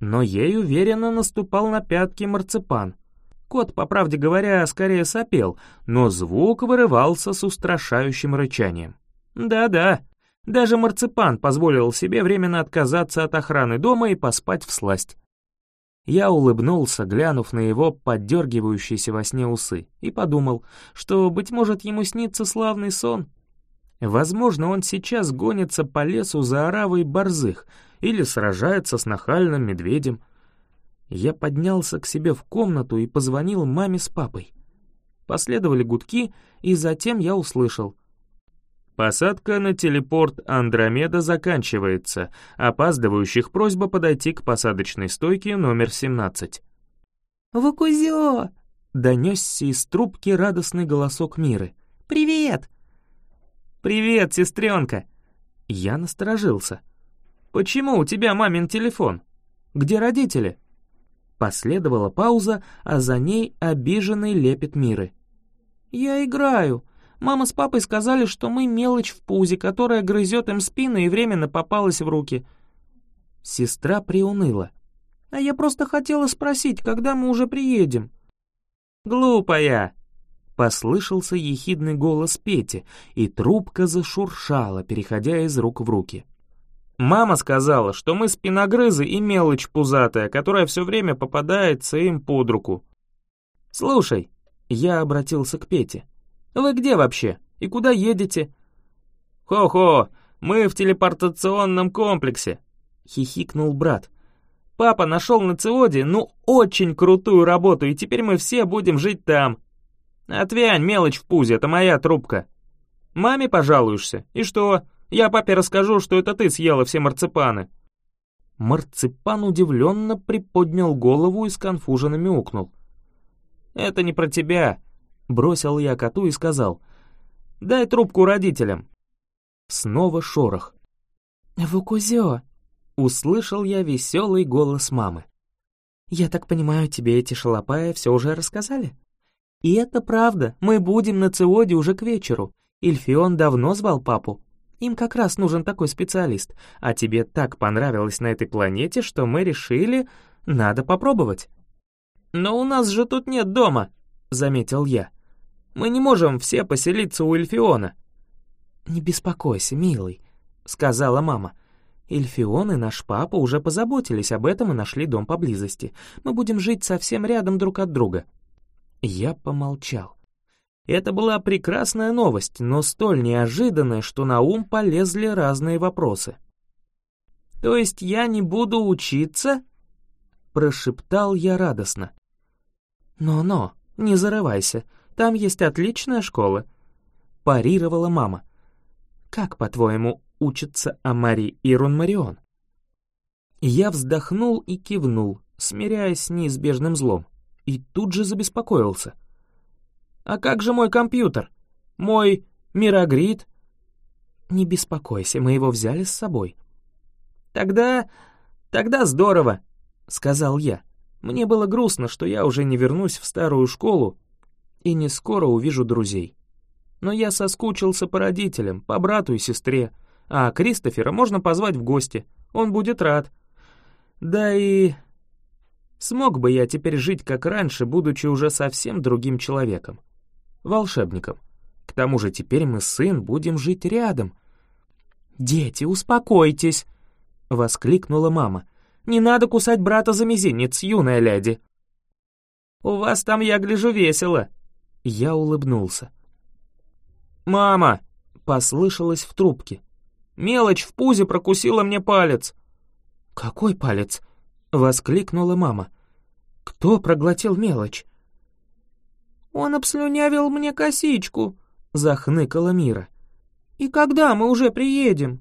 но ей уверенно наступал на пятки марципан. Кот, по правде говоря, скорее сопел, но звук вырывался с устрашающим рычанием. Да-да, даже марципан позволил себе временно отказаться от охраны дома и поспать в сласть. Я улыбнулся, глянув на его поддергивающиеся во сне усы, и подумал, что, быть может, ему снится славный сон. Возможно, он сейчас гонится по лесу за оравой борзых или сражается с нахальным медведем. Я поднялся к себе в комнату и позвонил маме с папой. Последовали гудки, и затем я услышал — Посадка на телепорт Андромеда заканчивается. Опаздывающих просьба подойти к посадочной стойке номер 17. «Вакузё!» — донесся из трубки радостный голосок Миры. «Привет!» «Привет, сестренка!» Я насторожился. «Почему у тебя мамин телефон? Где родители?» Последовала пауза, а за ней обиженный лепет Миры. «Я играю. Мама с папой сказали, что мы мелочь в пузе, которая грызет им спину и временно попалась в руки. Сестра приуныла. А я просто хотела спросить, когда мы уже приедем. «Глупая!» — послышался ехидный голос Пети, и трубка зашуршала, переходя из рук в руки. «Мама сказала, что мы спиногрызы и мелочь пузатая, которая все время попадается им под руку. Слушай, я обратился к Пете. Вы где вообще? И куда едете?» «Хо-хо, мы в телепортационном комплексе», — хихикнул брат. «Папа нашел на Циоде, ну, очень крутую работу, и теперь мы все будем жить там. Отвянь, мелочь в пузе, это моя трубка. Маме пожалуешься, и что? Я папе расскажу, что это ты съела все марципаны». Марципан удивленно приподнял голову и сконфуженно мяукнул. «Это не про тебя», Бросил я коту и сказал, «Дай трубку родителям». Снова шорох. «Вукузё!» — услышал я веселый голос мамы. «Я так понимаю, тебе эти шалопаи все уже рассказали?» «И это правда, мы будем на Циоде уже к вечеру. Ильфион давно звал папу. Им как раз нужен такой специалист, а тебе так понравилось на этой планете, что мы решили, надо попробовать». «Но у нас же тут нет дома», — заметил я. Мы не можем все поселиться у Эльфиона». «Не беспокойся, милый», — сказала мама. «Эльфион и наш папа уже позаботились об этом и нашли дом поблизости. Мы будем жить совсем рядом друг от друга». Я помолчал. Это была прекрасная новость, но столь неожиданная, что на ум полезли разные вопросы. «То есть я не буду учиться?» Прошептал я радостно. «Но-но, не зарывайся. Там есть отличная школа», — парировала мама. «Как, по-твоему, учатся Амари и Рунмарион?» Я вздохнул и кивнул, смиряясь с неизбежным злом, и тут же забеспокоился. «А как же мой компьютер? Мой мирогрид?» «Не беспокойся, мы его взяли с собой». «Тогда... тогда здорово», — сказал я. Мне было грустно, что я уже не вернусь в старую школу, и не скоро увижу друзей. Но я соскучился по родителям, по брату и сестре, а Кристофера можно позвать в гости, он будет рад. Да и... Смог бы я теперь жить как раньше, будучи уже совсем другим человеком. Волшебником. К тому же теперь мы с сын будем жить рядом. «Дети, успокойтесь!» — воскликнула мама. «Не надо кусать брата за мизинец, юная леди!» «У вас там, я гляжу, весело!» Я улыбнулся. «Мама!» — послышалось в трубке. «Мелочь в пузе прокусила мне палец». «Какой палец?» — воскликнула мама. «Кто проглотил мелочь?» «Он обслюнявил мне косичку», — захныкала Мира. «И когда мы уже приедем?»